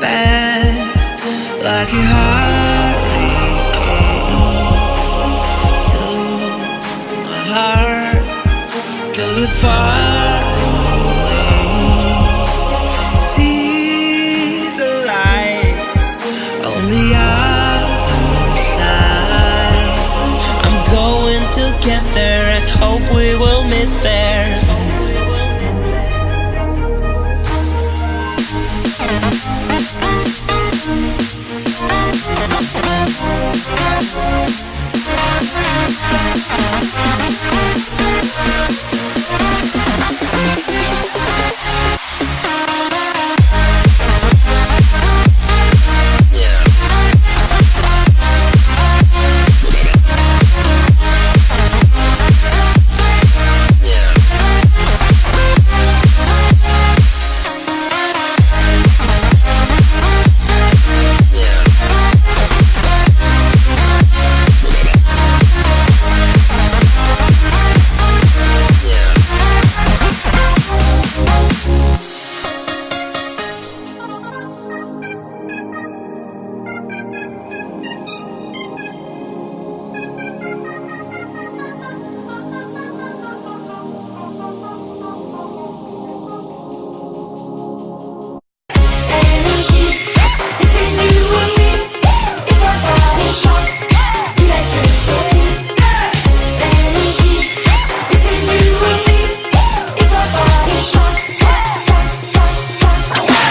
passed like a hurricane to my heart, to it far away. See the lights on the side. I'm going to get there and hope we will.